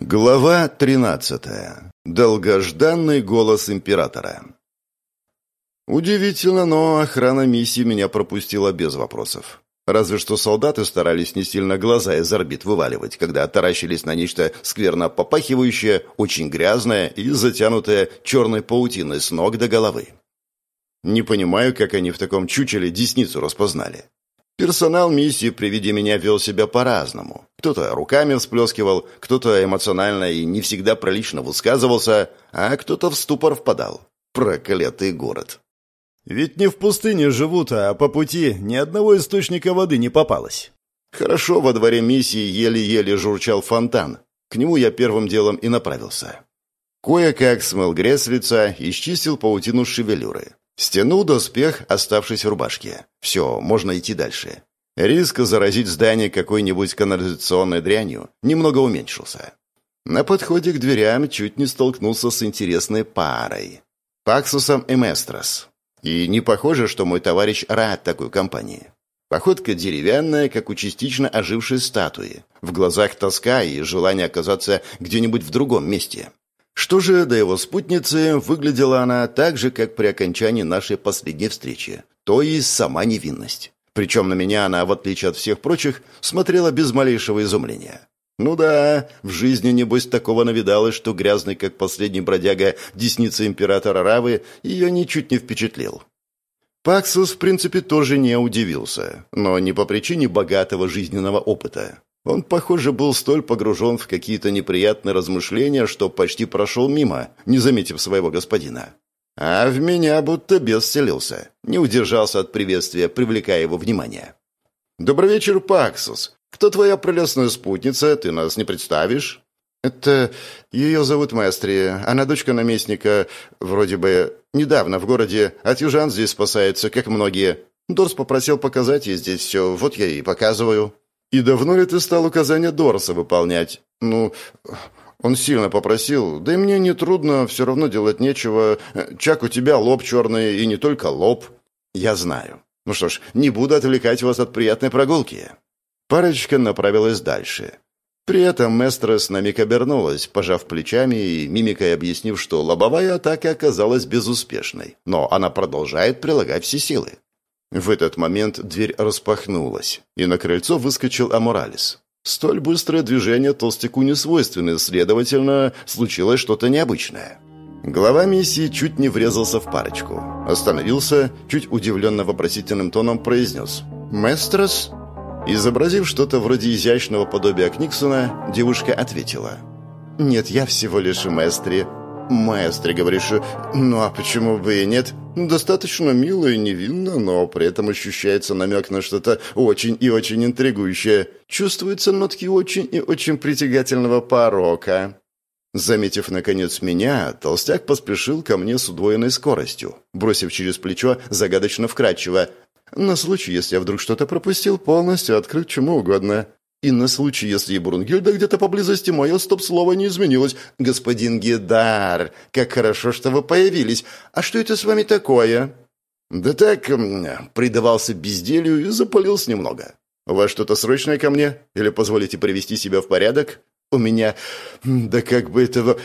Глава 13. Долгожданный голос императора. Удивительно, но охрана миссии меня пропустила без вопросов. Разве что солдаты старались не сильно глаза из орбит вываливать, когда таращились на нечто скверно попахивающее, очень грязное и затянутое черной паутиной с ног до головы. Не понимаю, как они в таком чучеле десницу распознали. Персонал миссии при виде меня вел себя по-разному. Кто-то руками всплескивал, кто-то эмоционально и не всегда прилично высказывался, а кто-то в ступор впадал. Проклятый город. Ведь не в пустыне живут, а по пути ни одного источника воды не попалось. Хорошо, во дворе миссии еле-еле журчал фонтан. К нему я первым делом и направился. Кое-как смыл грязь с лица и счистил паутину шевелюры. Стянул доспех, оставшись в рубашке. Все, можно идти дальше. Риск заразить здание какой-нибудь канализационной дрянью немного уменьшился. На подходе к дверям чуть не столкнулся с интересной парой. Паксусом и Местрос. И не похоже, что мой товарищ рад такой компании. Походка деревянная, как у частично ожившей статуи. В глазах тоска и желание оказаться где-нибудь в другом месте. Что же до его спутницы, выглядела она так же, как при окончании нашей последней встречи, то есть сама невинность. Причем на меня она, в отличие от всех прочих, смотрела без малейшего изумления. Ну да, в жизни, небось, такого навидалось, что грязный, как последний бродяга, десница императора Равы, ее ничуть не впечатлил. Паксус, в принципе, тоже не удивился, но не по причине богатого жизненного опыта. Он, похоже, был столь погружен в какие-то неприятные размышления, что почти прошел мимо, не заметив своего господина. А в меня будто бес селился. Не удержался от приветствия, привлекая его внимание. «Добрый вечер, Паксус. Кто твоя прелестная спутница? Ты нас не представишь?» «Это... Ее зовут Мэстри. Она дочка наместника. Вроде бы недавно в городе. От южан здесь спасается, как многие. Дорс попросил показать ей здесь все. Вот я и показываю». «И давно ли ты стал указания Дорса выполнять?» «Ну, он сильно попросил. Да и мне нетрудно, все равно делать нечего. Чак, у тебя лоб черный, и не только лоб». «Я знаю. Ну что ж, не буду отвлекать вас от приятной прогулки». Парочка направилась дальше. При этом Местрес на миг обернулась, пожав плечами и мимикой объяснив, что лобовая атака оказалась безуспешной, но она продолжает прилагать все силы. В этот момент дверь распахнулась, и на крыльцо выскочил Аморалис. Столь быстрое движение толстяку не свойственно, следовательно, случилось что-то необычное. Глава миссии чуть не врезался в парочку. Остановился, чуть удивленно вопросительным тоном произнес «Местрос?». Изобразив что-то вроде изящного подобия Книксона, девушка ответила «Нет, я всего лишь Местри. «Маэстро, говоришь, ну а почему бы и нет? Достаточно мило и невинно, но при этом ощущается намек на что-то очень и очень интригующее. Чувствуются нотки очень и очень притягательного порока». Заметив, наконец, меня, толстяк поспешил ко мне с удвоенной скоростью, бросив через плечо загадочно вкрадчиво. «На случай, если я вдруг что-то пропустил, полностью открыть чему угодно». И на случай, если и Брунгильда где-то поблизости, мое стоп-слово не изменилось. Господин Гидар, как хорошо, что вы появились. А что это с вами такое? Да так, предавался безделью и запалился немного. У вас что-то срочное ко мне? Или позволите привести себя в порядок? У меня... Да как бы этого...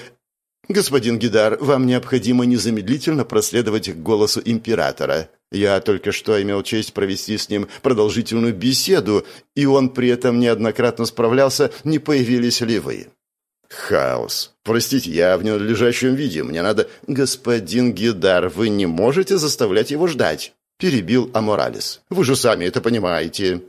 «Господин Гидар, вам необходимо незамедлительно проследовать к голосу императора. Я только что имел честь провести с ним продолжительную беседу, и он при этом неоднократно справлялся, не появились ли вы». «Хаос. Простите, я в ненадлежащем виде. Мне надо...» «Господин Гидар, вы не можете заставлять его ждать», — перебил Аморалис. «Вы же сами это понимаете».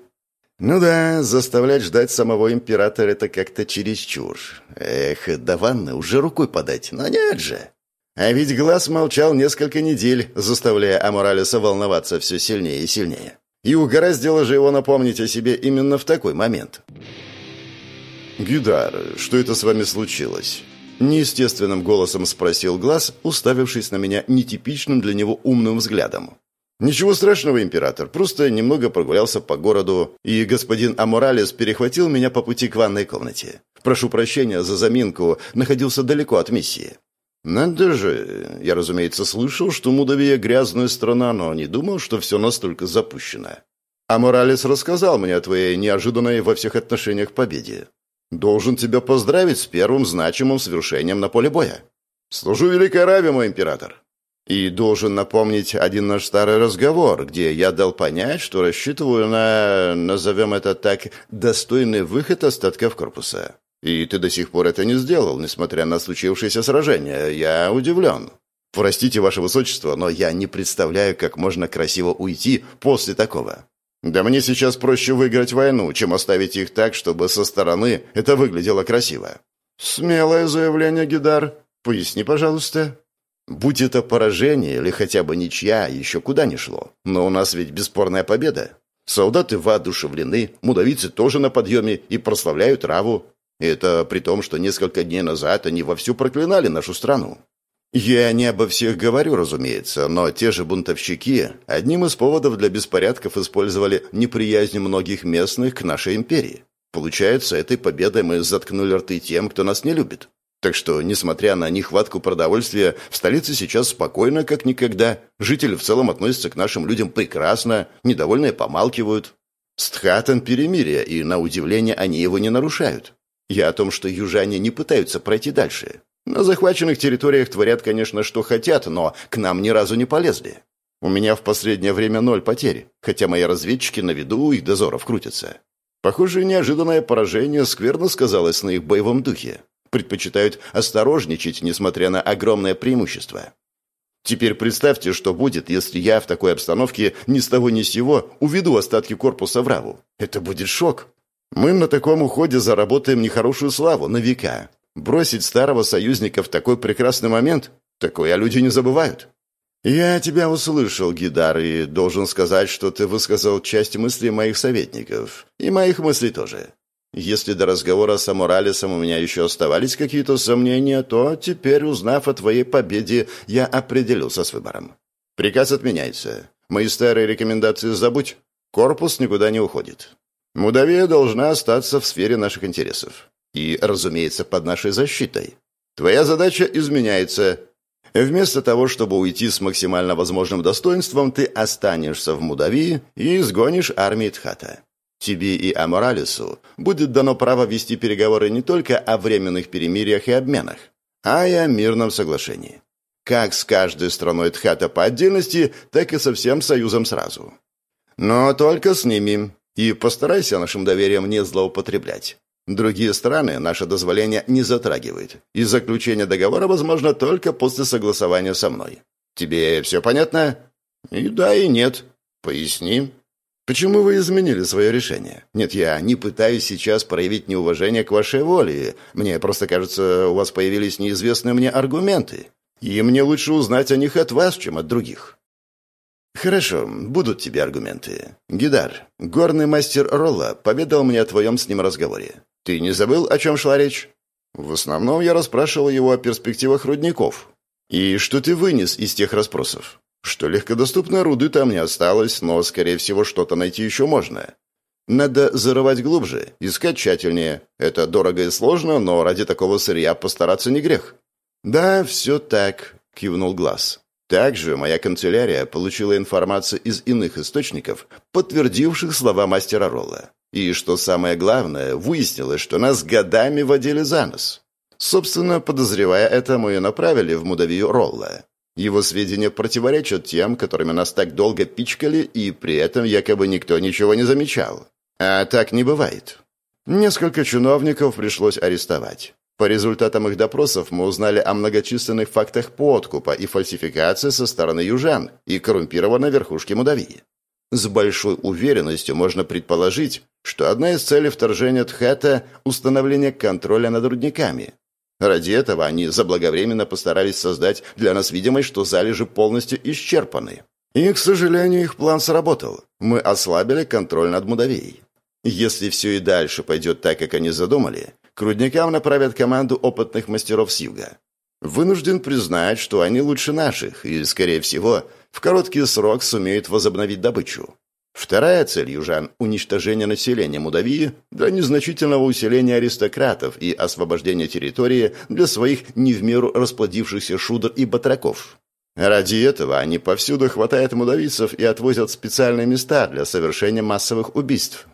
Ну да, заставлять ждать самого императора это как-то чересчур. Эх, до ванны уже рукой подать, но нет же. А ведь глаз молчал несколько недель, заставляя Аморалиса волноваться все сильнее и сильнее. И угораздило же его напомнить о себе именно в такой момент. «Гидар, что это с вами случилось?» Неестественным голосом спросил Глаз, уставившись на меня нетипичным для него умным взглядом. «Ничего страшного, император, просто немного прогулялся по городу, и господин Аморалес перехватил меня по пути к ванной комнате. Прошу прощения за заминку, находился далеко от миссии». «Надо же! Я, разумеется, слышал, что Мудавия грязная страна, но не думал, что все настолько запущено. А рассказал мне о твоей неожиданной во всех отношениях победе. Должен тебя поздравить с первым значимым свершением на поле боя. Служу Великой Раве, мой император. И должен напомнить один наш старый разговор, где я дал понять, что рассчитываю на, назовем это так, достойный выход остатков корпуса. И ты до сих пор это не сделал, несмотря на случившееся сражение. Я удивлен. Простите, ваше высочество, но я не представляю, как можно красиво уйти после такого. Да мне сейчас проще выиграть войну, чем оставить их так, чтобы со стороны это выглядело красиво. Смелое заявление, Гидар. Поясни, пожалуйста. Будь это поражение или хотя бы ничья, еще куда ни шло. Но у нас ведь бесспорная победа. Солдаты воодушевлены, мудавицы тоже на подъеме и прославляют Раву. Это при том, что несколько дней назад они вовсю проклинали нашу страну. Я не обо всех говорю, разумеется, но те же бунтовщики одним из поводов для беспорядков использовали неприязнь многих местных к нашей империи. Получается, этой победой мы заткнули рты тем, кто нас не любит. Так что, несмотря на нехватку продовольствия, в столице сейчас спокойно, как никогда. Жители в целом относятся к нашим людям прекрасно, недовольные помалкивают. Стхатан перемирие, и, на удивление, они его не нарушают. Я о том, что южане не пытаются пройти дальше. На захваченных территориях творят, конечно, что хотят, но к нам ни разу не полезли. У меня в последнее время ноль потерь, хотя мои разведчики на виду их дозоров крутятся. Похоже, неожиданное поражение скверно сказалось на их боевом духе предпочитают осторожничать, несмотря на огромное преимущество. Теперь представьте, что будет, если я в такой обстановке ни с того ни с сего уведу остатки корпуса в Раву. Это будет шок. Мы на таком уходе заработаем нехорошую славу на века. Бросить старого союзника в такой прекрасный момент – такое люди не забывают. «Я тебя услышал, Гидар, и должен сказать, что ты высказал часть мыслей моих советников. И моих мыслей тоже. Если до разговора с Аморалесом у меня еще оставались какие-то сомнения, то теперь, узнав о твоей победе, я определился с выбором. Приказ отменяется. Мои старые рекомендации забудь. Корпус никуда не уходит. Мудавия должна остаться в сфере наших интересов. И, разумеется, под нашей защитой. Твоя задача изменяется. Вместо того, чтобы уйти с максимально возможным достоинством, ты останешься в Мудавии и изгонишь армии Тхата. Тебе и Аморалису будет дано право вести переговоры не только о временных перемириях и обменах, а и о мирном соглашении. Как с каждой страной Тхата по отдельности, так и со всем Союзом сразу. Но только с ними. И постарайся нашим доверием не злоупотреблять. Другие страны наше дозволение не затрагивают, и заключение договора возможно только после согласования со мной. Тебе все понятно? И да, и нет. Поясни. Почему вы изменили свое решение? Нет, я не пытаюсь сейчас проявить неуважение к вашей воле. Мне просто кажется, у вас появились неизвестные мне аргументы. И мне лучше узнать о них от вас, чем от других. Хорошо, будут тебе аргументы. Гидар, горный мастер Ролла поведал мне о твоем с ним разговоре. Ты не забыл, о чем шла речь? В основном я расспрашивал его о перспективах рудников. И что ты вынес из тех расспросов? Что легкодоступной руды там не осталось, но, скорее всего, что-то найти еще можно. Надо зарывать глубже, искать тщательнее. Это дорого и сложно, но ради такого сырья постараться не грех. «Да, все так», — кивнул Глаз. Также моя канцелярия получила информацию из иных источников, подтвердивших слова мастера Ролла. И, что самое главное, выяснилось, что нас годами водили за нос. Собственно, подозревая это, мы и направили в Мудавию Ролла. Его сведения противоречат тем, которыми нас так долго пичкали, и при этом якобы никто ничего не замечал. А так не бывает. Несколько чиновников пришлось арестовать. По результатам их допросов мы узнали о многочисленных фактах подкупа и фальсификации со стороны южан и коррумпированной верхушки Мудавии. С большой уверенностью можно предположить, что одна из целей вторжения Тхета – установление контроля над рудниками, Ради этого они заблаговременно постарались создать для нас видимость, что залежи полностью исчерпаны. И, к сожалению, их план сработал. Мы ослабили контроль над Мудавией. Если все и дальше пойдет так, как они задумали, к рудникам направят команду опытных мастеров с юга. Вынужден признать, что они лучше наших и, скорее всего, в короткий срок сумеют возобновить добычу. Вторая цель южан – уничтожение населения Мудавии для незначительного усиления аристократов и освобождения территории для своих не в меру расплодившихся шудр и батраков. Ради этого они повсюду хватают мудавийцев и отвозят в специальные места для совершения массовых убийств.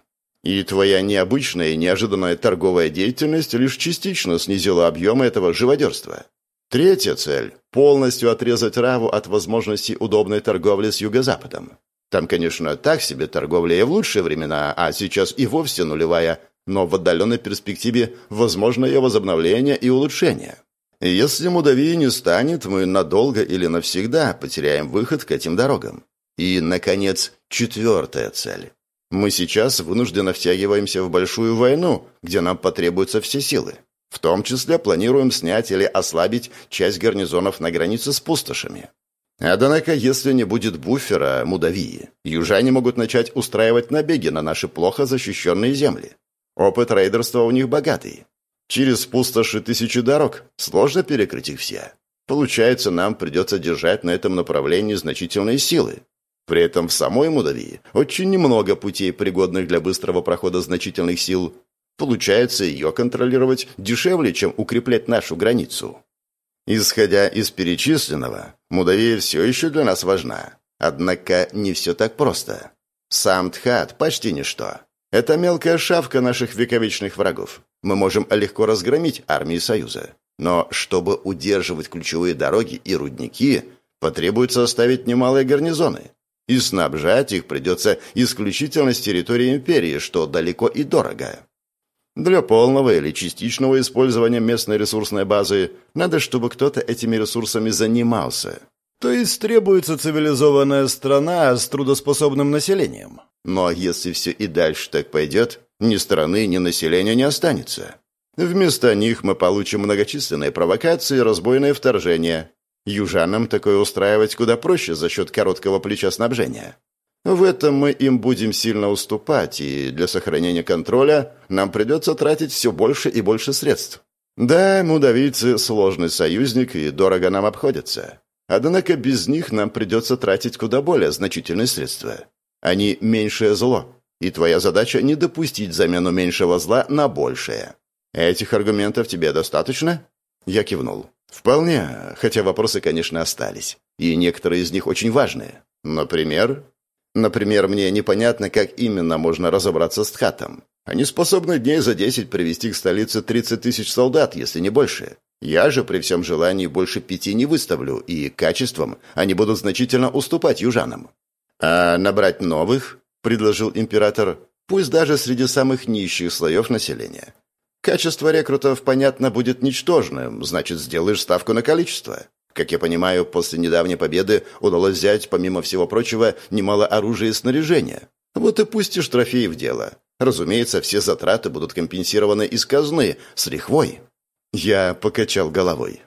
И твоя необычная и неожиданная торговая деятельность лишь частично снизила объемы этого живодерства. Третья цель – полностью отрезать Раву от возможности удобной торговли с юго-западом. Там, конечно, так себе торговля и в лучшие времена, а сейчас и вовсе нулевая, но в отдаленной перспективе возможно ее возобновление и улучшение. Если Мудавии не станет, мы надолго или навсегда потеряем выход к этим дорогам. И, наконец, четвертая цель. Мы сейчас вынужденно втягиваемся в большую войну, где нам потребуются все силы. В том числе планируем снять или ослабить часть гарнизонов на границе с пустошами. Однако, если не будет буфера Мудавии, южане могут начать устраивать набеги на наши плохо защищенные земли. Опыт рейдерства у них богатый. Через пустоши тысячи дорог. Сложно перекрыть их все. Получается, нам придется держать на этом направлении значительные силы. При этом в самой Мудавии очень немного путей, пригодных для быстрого прохода значительных сил. Получается, ее контролировать дешевле, чем укреплять нашу границу. Исходя из перечисленного, Мудавия все еще для нас важна. Однако не все так просто. Сам Тхат почти ничто. Это мелкая шавка наших вековечных врагов. Мы можем легко разгромить армии Союза. Но чтобы удерживать ключевые дороги и рудники, потребуется оставить немалые гарнизоны. И снабжать их придется исключительно с территории империи, что далеко и дорого. Для полного или частичного использования местной ресурсной базы надо, чтобы кто-то этими ресурсами занимался. То есть требуется цивилизованная страна с трудоспособным населением. Но если все и дальше так пойдет, ни страны, ни населения не останется. Вместо них мы получим многочисленные провокации и разбойные вторжения. Южанам такое устраивать куда проще за счет короткого плеча снабжения. В этом мы им будем сильно уступать, и для сохранения контроля нам придется тратить все больше и больше средств. Да, мудавийцы – сложный союзник и дорого нам обходятся. Однако без них нам придется тратить куда более значительные средства. Они – меньшее зло, и твоя задача – не допустить замену меньшего зла на большее. Этих аргументов тебе достаточно?» Я кивнул. «Вполне, хотя вопросы, конечно, остались. И некоторые из них очень важные. Например, Например, мне непонятно, как именно можно разобраться с Тхатом. Они способны дней за десять привести к столице 30 тысяч солдат, если не больше. Я же при всем желании больше пяти не выставлю, и качеством они будут значительно уступать южанам. «А набрать новых?» – предложил император. «Пусть даже среди самых нищих слоев населения. Качество рекрутов, понятно, будет ничтожным, значит, сделаешь ставку на количество. Как я понимаю, после недавней победы удалось взять, помимо всего прочего, немало оружия и снаряжения. Вот и пустишь трофеи в дело. Разумеется, все затраты будут компенсированы из казны, с лихвой. Я покачал головой.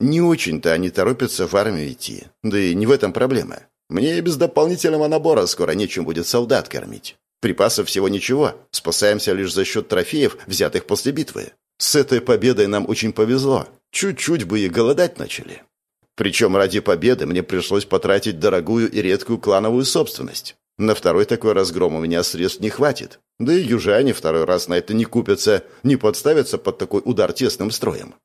Не очень-то они торопятся в армию идти. Да и не в этом проблема. Мне и без дополнительного набора скоро нечем будет солдат кормить. Припасов всего ничего. Спасаемся лишь за счет трофеев, взятых после битвы. С этой победой нам очень повезло. Чуть-чуть бы и голодать начали. Причем ради победы мне пришлось потратить дорогую и редкую клановую собственность. На второй такой разгром у меня средств не хватит. Да и южане второй раз на это не купятся, не подставятся под такой удар тесным строем.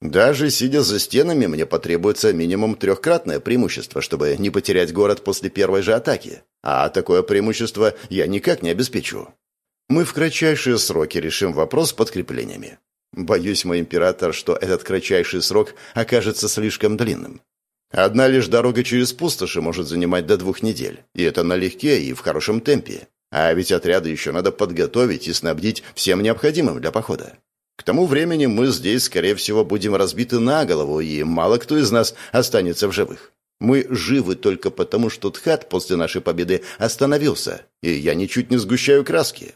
Даже сидя за стенами, мне потребуется минимум трехкратное преимущество, чтобы не потерять город после первой же атаки. А такое преимущество я никак не обеспечу. Мы в кратчайшие сроки решим вопрос с подкреплениями. Боюсь, мой император, что этот кратчайший срок окажется слишком длинным. Одна лишь дорога через пустоши может занимать до двух недель, и это налегке и в хорошем темпе. А ведь отряды еще надо подготовить и снабдить всем необходимым для похода. К тому времени мы здесь, скорее всего, будем разбиты на голову, и мало кто из нас останется в живых. Мы живы только потому, что Тхат после нашей победы остановился, и я ничуть не сгущаю краски.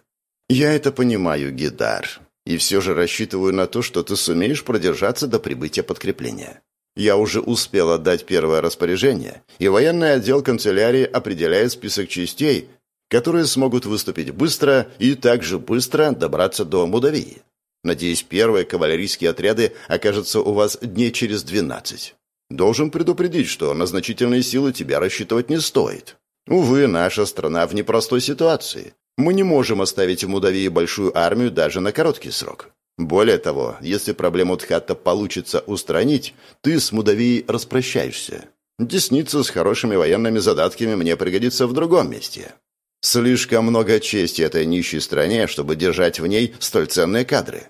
Я это понимаю, Гидар, и все же рассчитываю на то, что ты сумеешь продержаться до прибытия подкрепления. Я уже успел отдать первое распоряжение, и военный отдел канцелярии определяет список частей, которые смогут выступить быстро и также быстро добраться до Мудавии. Надеюсь, первые кавалерийские отряды окажутся у вас дней через двенадцать. Должен предупредить, что на значительные силы тебя рассчитывать не стоит. Увы, наша страна в непростой ситуации. Мы не можем оставить в Мудавии большую армию даже на короткий срок. Более того, если проблему Тхата получится устранить, ты с Мудавией распрощаешься. Десница с хорошими военными задатками мне пригодится в другом месте. Слишком много чести этой нищей стране, чтобы держать в ней столь ценные кадры.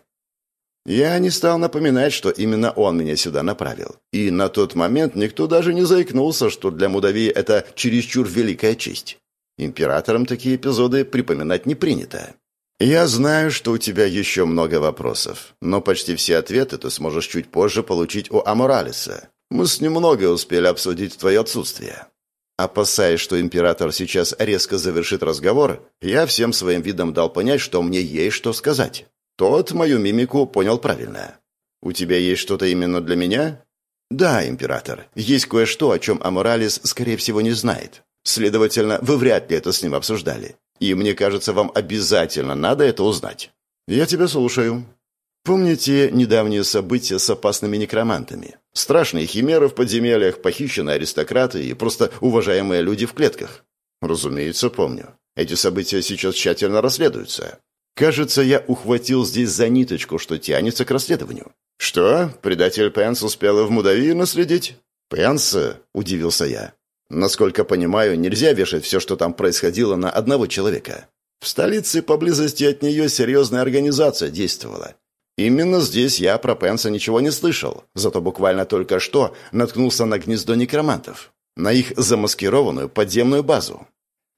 Я не стал напоминать, что именно он меня сюда направил. И на тот момент никто даже не заикнулся, что для Мудавии это чересчур великая честь. Императорам такие эпизоды припоминать не принято. «Я знаю, что у тебя еще много вопросов, но почти все ответы ты сможешь чуть позже получить у Аморалиса. Мы с ним многое успели обсудить в твое отсутствие. Опасаясь, что император сейчас резко завершит разговор, я всем своим видом дал понять, что мне есть что сказать. Тот мою мимику понял правильно. «У тебя есть что-то именно для меня?» «Да, император. Есть кое-что, о чем Аморалис, скорее всего, не знает. Следовательно, вы вряд ли это с ним обсуждали. И мне кажется, вам обязательно надо это узнать. Я тебя слушаю». Помните недавние события с опасными некромантами? Страшные химеры в подземельях, похищенные аристократы и просто уважаемые люди в клетках? Разумеется, помню. Эти события сейчас тщательно расследуются. Кажется, я ухватил здесь за ниточку, что тянется к расследованию. Что? Предатель Пенс успел в Мудавии наследить? Пенс? Удивился я. Насколько понимаю, нельзя вешать все, что там происходило, на одного человека. В столице поблизости от нее серьезная организация действовала. Именно здесь я про Пенса ничего не слышал, зато буквально только что наткнулся на гнездо некромантов, на их замаскированную подземную базу.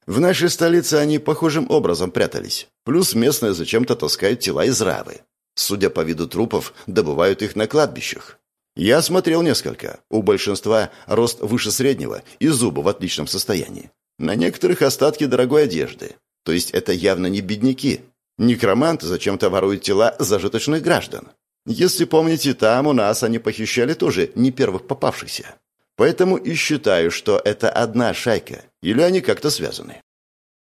В нашей столице они похожим образом прятались, плюс местные зачем-то таскают тела из равы. Судя по виду трупов, добывают их на кладбищах. Я смотрел несколько. У большинства рост выше среднего и зубы в отличном состоянии. На некоторых остатки дорогой одежды. То есть это явно не бедняки, Некроманты зачем-то воруют тела зажиточных граждан. Если помните, там у нас они похищали тоже не первых попавшихся. Поэтому и считаю, что это одна шайка, или они как-то связаны.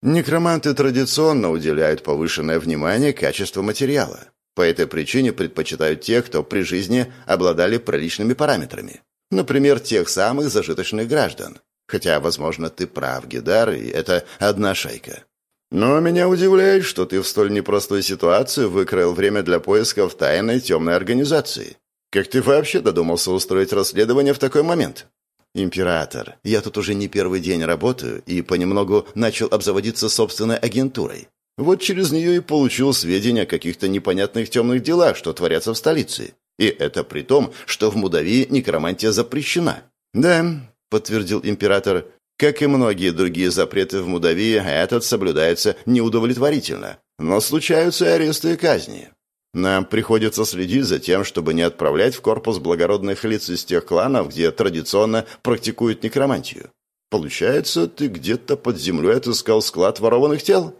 Некроманты традиционно уделяют повышенное внимание качеству материала. По этой причине предпочитают тех, кто при жизни обладали приличными параметрами. Например, тех самых зажиточных граждан. Хотя, возможно, ты прав, Гидар, и это одна шайка. Но меня удивляет, что ты в столь непростой ситуации выкроил время для поиска в тайной темной организации. Как ты вообще додумался устроить расследование в такой момент? Император, я тут уже не первый день работаю и понемногу начал обзаводиться собственной агентурой. Вот через нее и получил сведения о каких-то непонятных темных делах, что творятся в столице. И это при том, что в Мудавии некромантия запрещена. «Да», — подтвердил император, как и многие другие запреты в Мудавии, этот соблюдается неудовлетворительно. Но случаются и аресты и казни. Нам приходится следить за тем, чтобы не отправлять в корпус благородных лиц из тех кланов, где традиционно практикуют некромантию. Получается, ты где-то под землей отыскал склад ворованных тел?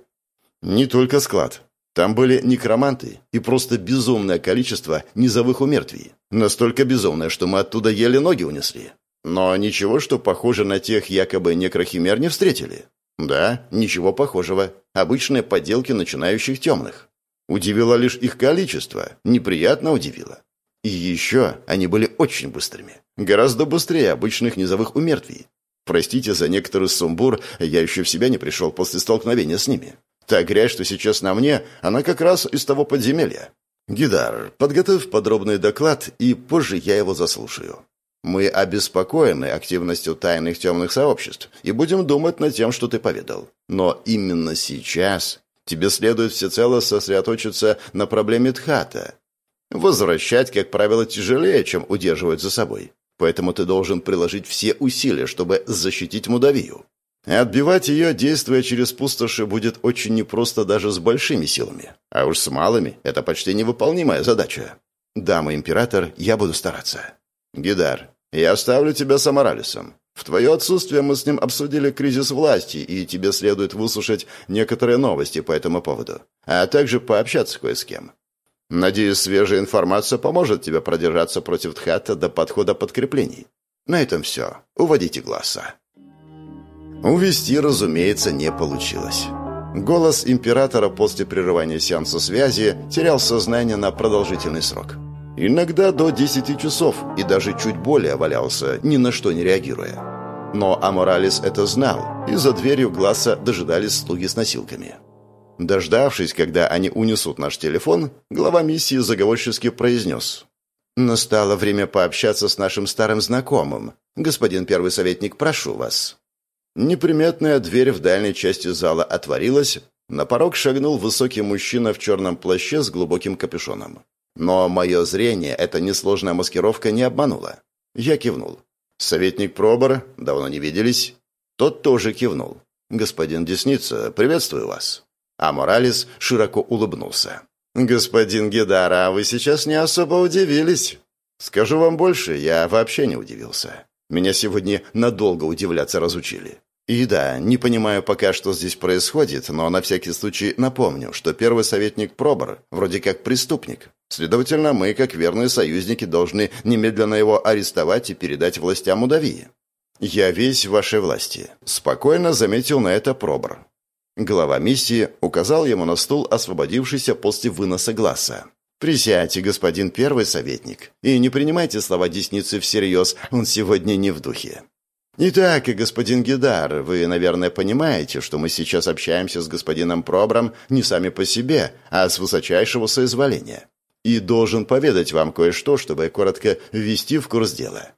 Не только склад. Там были некроманты и просто безумное количество низовых умертвий. Настолько безумное, что мы оттуда еле ноги унесли. Но ничего, что похоже на тех якобы некрохимер не встретили. Да, ничего похожего. Обычные подделки начинающих темных. Удивило лишь их количество. Неприятно удивило. И еще они были очень быстрыми. Гораздо быстрее обычных низовых умертвий. Простите за некоторый сумбур, я еще в себя не пришел после столкновения с ними. Та грязь, что сейчас на мне, она как раз из того подземелья. Гидар, подготовь подробный доклад, и позже я его заслушаю. Мы обеспокоены активностью тайных темных сообществ и будем думать над тем, что ты поведал. Но именно сейчас тебе следует всецело сосредоточиться на проблеме Тхата. Возвращать, как правило, тяжелее, чем удерживать за собой. Поэтому ты должен приложить все усилия, чтобы защитить Мудавию. Отбивать ее, действуя через пустоши, будет очень непросто даже с большими силами. А уж с малыми – это почти невыполнимая задача. Дама император, я буду стараться. «Гидар, я оставлю тебя с Аморалисом. В твое отсутствие мы с ним обсудили кризис власти, и тебе следует выслушать некоторые новости по этому поводу, а также пообщаться кое с кем. Надеюсь, свежая информация поможет тебе продержаться против Тхата до подхода подкреплений. На этом все. Уводите глаза». Увести, разумеется, не получилось. Голос императора после прерывания сеанса связи терял сознание на продолжительный срок. Иногда до 10 часов и даже чуть более валялся, ни на что не реагируя. Но Аморалис это знал, и за дверью Гласса дожидались слуги с носилками. Дождавшись, когда они унесут наш телефон, глава миссии заговорчески произнес. «Настало время пообщаться с нашим старым знакомым. Господин первый советник, прошу вас». Неприметная дверь в дальней части зала отворилась, на порог шагнул высокий мужчина в черном плаще с глубоким капюшоном. Но мое зрение эта несложная маскировка не обманула. Я кивнул. «Советник Пробор, давно не виделись?» Тот тоже кивнул. «Господин Десница, приветствую вас». А Моралес широко улыбнулся. «Господин Гедара, вы сейчас не особо удивились?» «Скажу вам больше, я вообще не удивился. Меня сегодня надолго удивляться разучили. И да, не понимаю пока, что здесь происходит, но на всякий случай напомню, что первый советник Пробор вроде как преступник. Следовательно, мы, как верные союзники, должны немедленно его арестовать и передать властям Удавии. Я весь в вашей власти. Спокойно заметил на это Пробор. Глава миссии указал ему на стул, освободившийся после выноса глаза. «Присядьте, господин первый советник, и не принимайте слова десницы всерьез, он сегодня не в духе. «Итак, господин Гидар, вы, наверное, понимаете, что мы сейчас общаемся с господином Пробром не сами по себе, а с высочайшего соизволения. И должен поведать вам кое-что, чтобы коротко ввести в курс дела.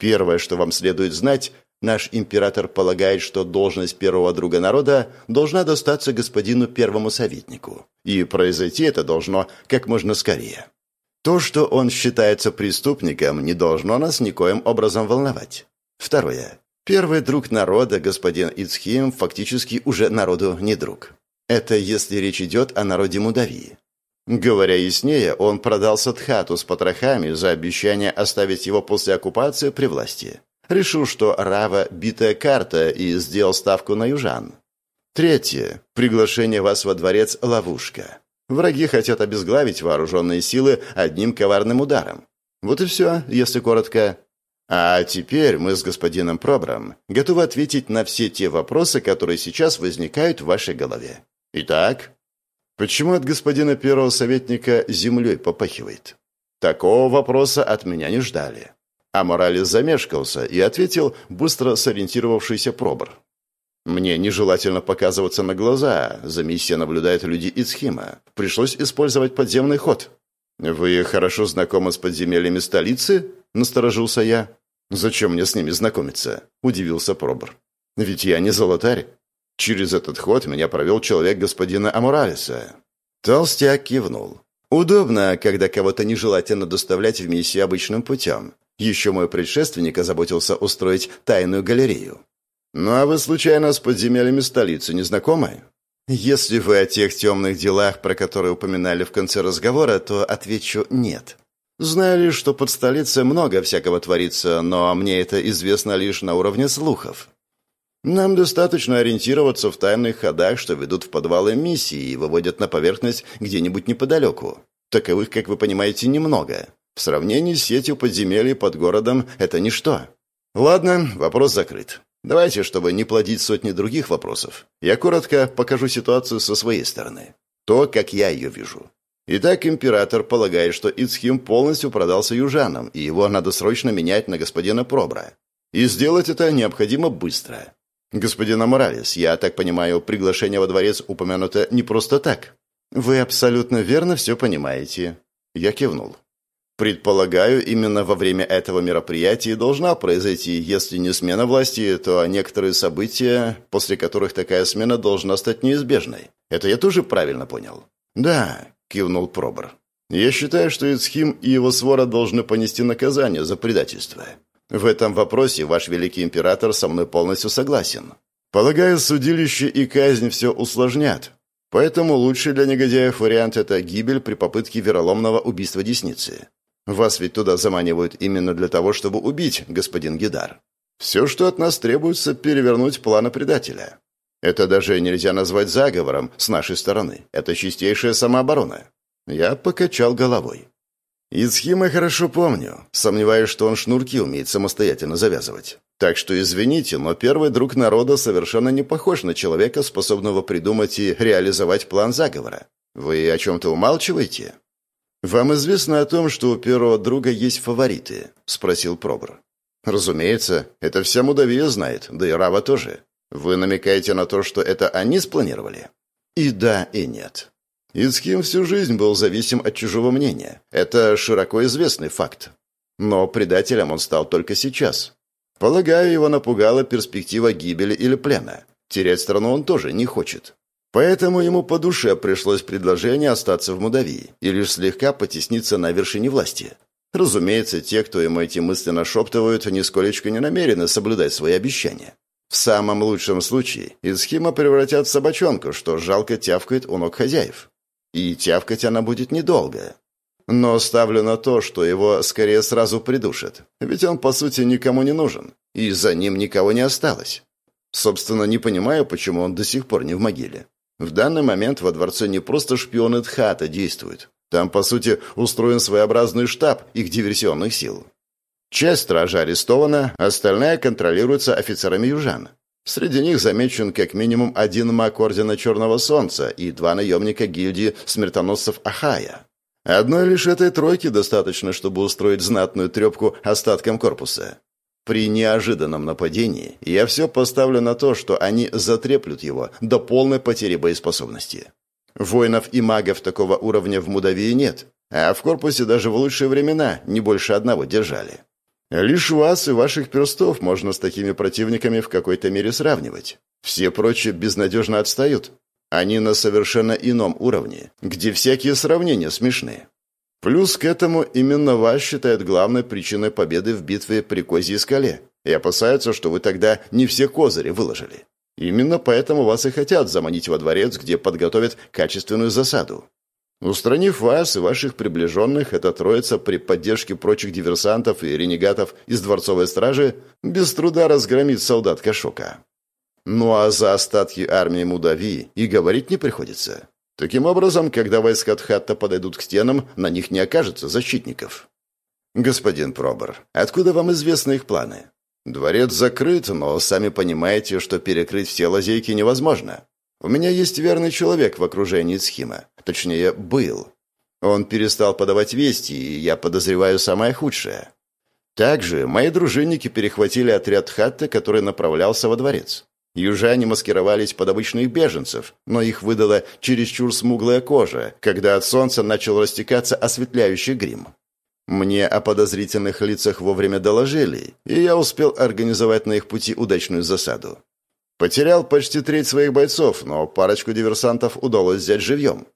Первое, что вам следует знать, наш император полагает, что должность первого друга народа должна достаться господину первому советнику. И произойти это должно как можно скорее. То, что он считается преступником, не должно нас никоим образом волновать. Второе. Первый друг народа, господин Ицхим, фактически уже народу не друг. Это если речь идет о народе Мудавии. Говоря яснее, он продал Садхату с потрохами за обещание оставить его после оккупации при власти. Решил, что Рава – битая карта, и сделал ставку на южан. Третье. Приглашение вас во дворец – ловушка. Враги хотят обезглавить вооруженные силы одним коварным ударом. Вот и все, если коротко. А теперь мы с господином Пробром готовы ответить на все те вопросы, которые сейчас возникают в вашей голове. Итак, почему от господина первого советника землей попахивает? Такого вопроса от меня не ждали. А Моралес замешкался и ответил быстро сориентировавшийся Пробр. «Мне нежелательно показываться на глаза. За миссией наблюдают люди Ицхима. Пришлось использовать подземный ход». «Вы хорошо знакомы с подземельями столицы?» – насторожился я. «Зачем мне с ними знакомиться?» – удивился Пробор. «Ведь я не золотарь. Через этот ход меня провел человек господина Амуралиса». Толстяк кивнул. «Удобно, когда кого-то нежелательно доставлять в миссию обычным путем. Еще мой предшественник озаботился устроить тайную галерею. Ну а вы, случайно, с подземельями столицы не знакомы?» «Если вы о тех темных делах, про которые упоминали в конце разговора, то отвечу «нет». Знаю лишь, что под столицей много всякого творится, но мне это известно лишь на уровне слухов. Нам достаточно ориентироваться в тайных ходах, что ведут в подвалы миссии и выводят на поверхность где-нибудь неподалеку. Таковых, как вы понимаете, немного. В сравнении с сетью подземелий под городом это ничто. Ладно, вопрос закрыт. Давайте, чтобы не плодить сотни других вопросов, я коротко покажу ситуацию со своей стороны. То, как я ее вижу. Итак, император полагает, что Ицхим полностью продался южанам, и его надо срочно менять на господина Пробра. И сделать это необходимо быстро. Господин Аморалес, я так понимаю, приглашение во дворец упомянуто не просто так. Вы абсолютно верно все понимаете. Я кивнул. Предполагаю, именно во время этого мероприятия должна произойти, если не смена власти, то некоторые события, после которых такая смена должна стать неизбежной. Это я тоже правильно понял? Да, кивнул Пробор. «Я считаю, что Ицхим и его свора должны понести наказание за предательство. В этом вопросе ваш великий император со мной полностью согласен. Полагаю, судилище и казнь все усложнят. Поэтому лучший для негодяев вариант – это гибель при попытке вероломного убийства десницы. Вас ведь туда заманивают именно для того, чтобы убить, господин Гидар. Все, что от нас требуется, перевернуть планы предателя. Это даже нельзя назвать заговором с нашей стороны. Это чистейшая самооборона. Я покачал головой. Исхима хорошо помню. Сомневаюсь, что он шнурки умеет самостоятельно завязывать. Так что извините, но первый друг народа совершенно не похож на человека, способного придумать и реализовать план заговора. Вы о чем-то умалчиваете? Вам известно о том, что у первого друга есть фавориты? Спросил Пробр. Разумеется, это вся Мудавия знает, да и Рава тоже. Вы намекаете на то, что это они спланировали? И да, и нет. Ицхим всю жизнь был зависим от чужого мнения. Это широко известный факт. Но предателем он стал только сейчас. Полагаю, его напугала перспектива гибели или плена. Терять страну он тоже не хочет. Поэтому ему по душе пришлось предложение остаться в Мудавии и лишь слегка потесниться на вершине власти. Разумеется, те, кто ему эти мысли нашептывают, нисколечко не намерены соблюдать свои обещания. В самом лучшем случае Исхима превратят в собачонку, что жалко тявкает у ног хозяев. И тявкать она будет недолго. Но ставлю на то, что его скорее сразу придушат, ведь он, по сути, никому не нужен, и за ним никого не осталось. Собственно, не понимаю, почему он до сих пор не в могиле. В данный момент во дворце не просто шпионы Тхата действуют. Там, по сути, устроен своеобразный штаб их диверсионных сил. Часть стража арестована, остальная контролируется офицерами южан. Среди них замечен как минимум один маг Ордена Черного Солнца и два наемника гильдии смертоносцев Ахая. Одной лишь этой тройки достаточно, чтобы устроить знатную трепку остаткам корпуса. При неожиданном нападении я все поставлю на то, что они затреплют его до полной потери боеспособности. Воинов и магов такого уровня в Мудавии нет, а в корпусе даже в лучшие времена не больше одного держали. Лишь вас и ваших перстов можно с такими противниками в какой-то мере сравнивать. Все прочие безнадежно отстают, они на совершенно ином уровне, где всякие сравнения смешны. Плюс к этому именно вас считают главной причиной победы в битве при Козьей скале и опасаются, что вы тогда не все козыри выложили. Именно поэтому вас и хотят заманить во дворец, где подготовят качественную засаду. Устранив вас и ваших приближенных, эта троица при поддержке прочих диверсантов и ренегатов из дворцовой стражи без труда разгромит солдат Кашока. Ну а за остатки армии Мудави и говорить не приходится. Таким образом, когда войска Тхатта подойдут к стенам, на них не окажется защитников. Господин Пробор, откуда вам известны их планы? Дворец закрыт, но сами понимаете, что перекрыть все лазейки невозможно. У меня есть верный человек в окружении Схима. Точнее, был. Он перестал подавать вести, и я подозреваю самое худшее. Также мои дружинники перехватили отряд Хатта, который направлялся во дворец. Южане маскировались под обычных беженцев, но их выдала чересчур смуглая кожа, когда от солнца начал растекаться осветляющий грим. Мне о подозрительных лицах вовремя доложили, и я успел организовать на их пути удачную засаду. Потерял почти треть своих бойцов, но парочку диверсантов удалось взять живьем.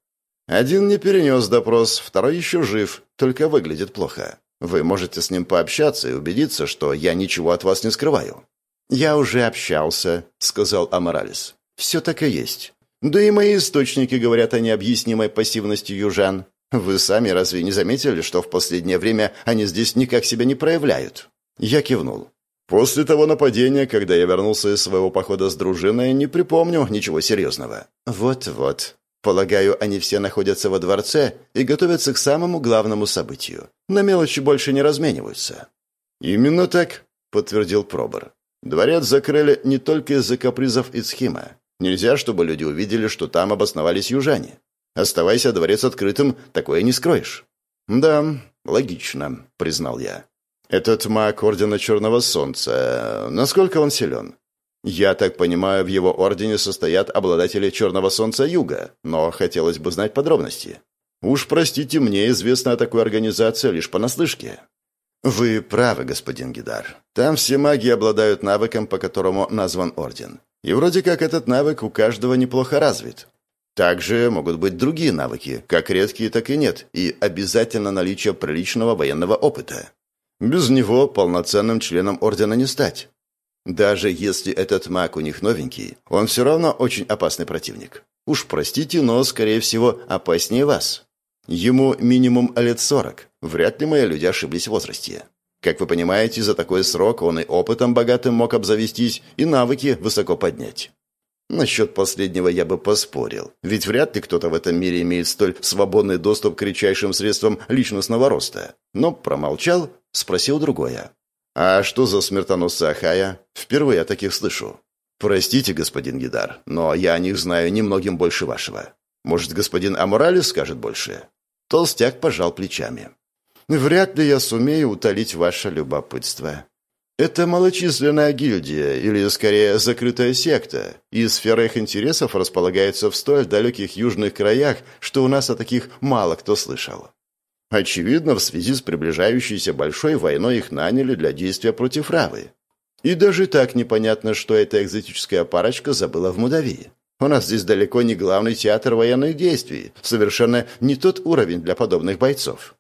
Один не перенес допрос, второй еще жив, только выглядит плохо. Вы можете с ним пообщаться и убедиться, что я ничего от вас не скрываю. «Я уже общался», — сказал Аморалес. «Все так и есть. Да и мои источники говорят о необъяснимой пассивности южан. Вы сами разве не заметили, что в последнее время они здесь никак себя не проявляют?» Я кивнул. «После того нападения, когда я вернулся из своего похода с дружиной, не припомню ничего серьезного». «Вот-вот. Полагаю, они все находятся во дворце и готовятся к самому главному событию. На мелочи больше не размениваются». «Именно так», — подтвердил Пробор. Дворец закрыли не только из-за капризов Ицхима. Нельзя, чтобы люди увидели, что там обосновались южане. Оставайся дворец открытым, такое не скроешь. Да, логично, признал я. Этот маг Ордена Черного Солнца, насколько он силен? Я так понимаю, в его ордене состоят обладатели Черного Солнца Юга, но хотелось бы знать подробности. Уж простите, мне известно о такой организации лишь понаслышке. «Вы правы, господин Гидар. Там все маги обладают навыком, по которому назван Орден. И вроде как этот навык у каждого неплохо развит. Также могут быть другие навыки, как редкие, так и нет, и обязательно наличие приличного военного опыта. Без него полноценным членом Ордена не стать. Даже если этот маг у них новенький, он все равно очень опасный противник. Уж простите, но, скорее всего, опаснее вас. Ему минимум лет сорок. Вряд ли мои люди ошиблись в возрасте. Как вы понимаете, за такой срок он и опытом богатым мог обзавестись, и навыки высоко поднять. Насчет последнего я бы поспорил, ведь вряд ли кто-то в этом мире имеет столь свободный доступ к редчайшим средствам личностного роста. Но промолчал, спросил другое. «А что за смертоносцы Ахая? Впервые о таких слышу». «Простите, господин Гидар, но я о них знаю немногим больше вашего. Может, господин Аморалес скажет больше?» Толстяк пожал плечами. «Вряд ли я сумею утолить ваше любопытство. Это малочисленная гильдия, или, скорее, закрытая секта, и сфера их интересов располагается в столь далеких южных краях, что у нас о таких мало кто слышал. Очевидно, в связи с приближающейся большой войной их наняли для действия против Равы. И даже так непонятно, что эта экзотическая парочка забыла в Мудавии. У нас здесь далеко не главный театр военных действий, совершенно не тот уровень для подобных бойцов.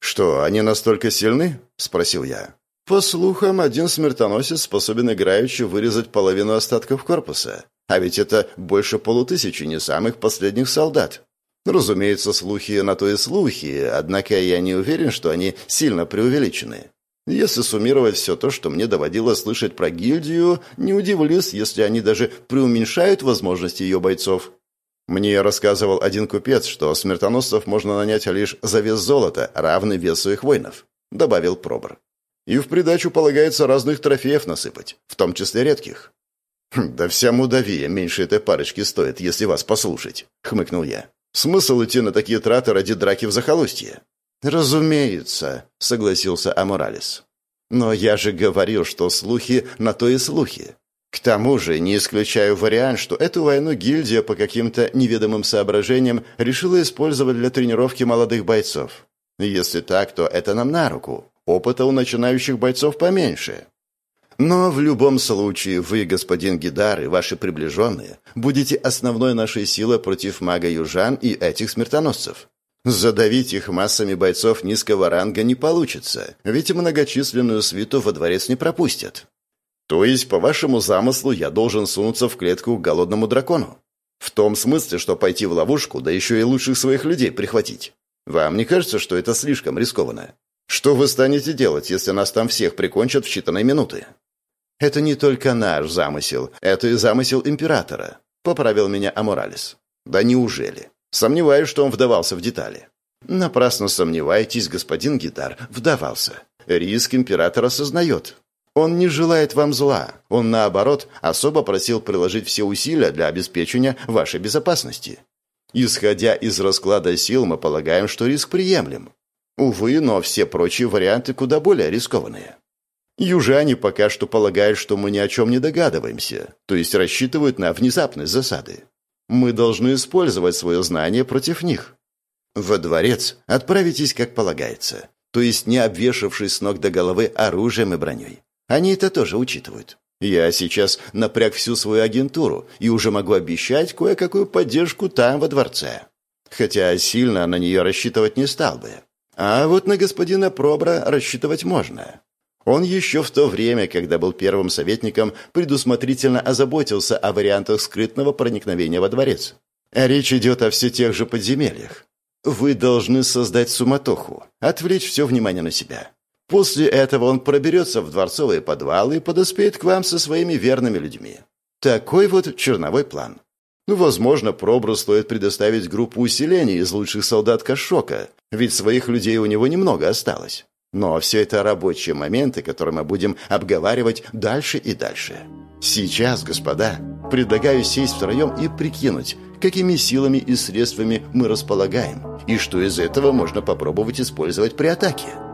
«Что, они настолько сильны?» – спросил я. «По слухам, один смертоносец способен играючи вырезать половину остатков корпуса. А ведь это больше полутысячи не самых последних солдат. Разумеется, слухи на то и слухи, однако я не уверен, что они сильно преувеличены. Если суммировать все то, что мне доводилось слышать про гильдию, не удивлюсь, если они даже преуменьшают возможности ее бойцов. Мне рассказывал один купец, что смертоносцев можно нанять лишь за вес золота, равный весу их воинов, добавил Пробор. И в придачу полагается разных трофеев насыпать, в том числе редких. «Хм, «Да вся мудавия меньше этой парочки стоит, если вас послушать», — хмыкнул я. «Смысл идти на такие траты ради драки в захолустье?» «Разумеется», — согласился Аморалес. «Но я же говорил, что слухи на то и слухи. К тому же не исключаю вариант, что эту войну гильдия по каким-то неведомым соображениям решила использовать для тренировки молодых бойцов. Если так, то это нам на руку. Опыта у начинающих бойцов поменьше. Но в любом случае вы, господин Гидар, и ваши приближенные будете основной нашей силой против мага Южан и этих смертоносцев. Задавить их массами бойцов низкого ранга не получится, ведь многочисленную свиту во дворец не пропустят. То есть, по вашему замыслу, я должен сунуться в клетку к голодному дракону? В том смысле, что пойти в ловушку, да еще и лучших своих людей прихватить. Вам не кажется, что это слишком рискованно? Что вы станете делать, если нас там всех прикончат в считанные минуты? Это не только наш замысел, это и замысел императора, поправил меня Аморалис. Да неужели? Сомневаюсь, что он вдавался в детали. Напрасно сомневаетесь, господин Гитар, вдавался. Риск император осознает. Он не желает вам зла. Он, наоборот, особо просил приложить все усилия для обеспечения вашей безопасности. Исходя из расклада сил, мы полагаем, что риск приемлем. Увы, но все прочие варианты куда более рискованные. Южане пока что полагают, что мы ни о чем не догадываемся, то есть рассчитывают на внезапность засады. Мы должны использовать свое знание против них. Во дворец отправитесь, как полагается, то есть не обвешавшись с ног до головы оружием и броней. Они это тоже учитывают. Я сейчас напряг всю свою агентуру и уже могу обещать кое-какую поддержку там, во дворце. Хотя сильно на нее рассчитывать не стал бы. А вот на господина Пробра рассчитывать можно. Он еще в то время, когда был первым советником, предусмотрительно озаботился о вариантах скрытного проникновения во дворец. речь идет о все тех же подземельях. Вы должны создать суматоху, отвлечь все внимание на себя. После этого он проберется в дворцовые подвалы и подоспеет к вам со своими верными людьми. Такой вот черновой план. Ну, возможно, Пробру стоит предоставить группу усиления из лучших солдат Кашока, ведь своих людей у него немного осталось. Но все это рабочие моменты, которые мы будем обговаривать дальше и дальше. Сейчас, господа, предлагаю сесть втроем и прикинуть, какими силами и средствами мы располагаем, и что из этого можно попробовать использовать при атаке.